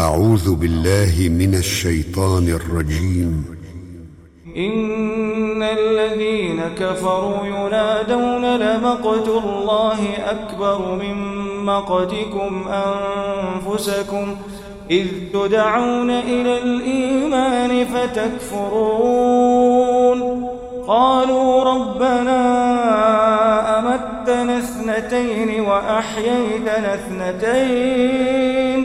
أعوذ بالله من الشيطان الرجيم. إن الذين كفروا ينادون لمقت الله أكبر من مقتكم أنفسكم إذ تدعون إلى الإيمان فتكفرون. قالوا ربنا أمتنا اثنتين وأحييتنا اثنتين.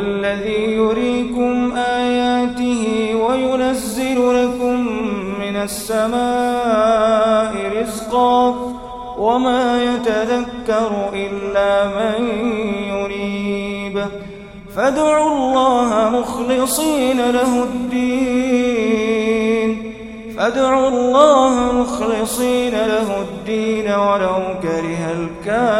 الذي يريكم آياته وينزل لكم من السماء رزقا وما يتذكر إلا من يريب. فادعوا الله مخلصين له الدين. فادعوا الله مخلصين له الدين ولو كره الكافرون.